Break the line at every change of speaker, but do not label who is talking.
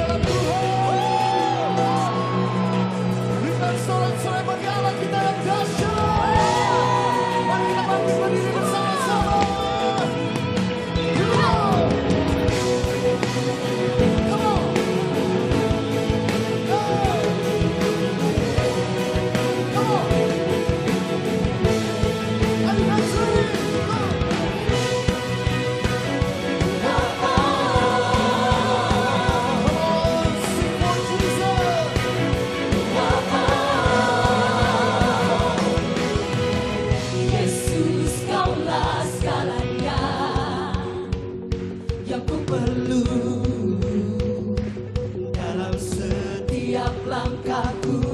Hallelujah.
setiap langkahku.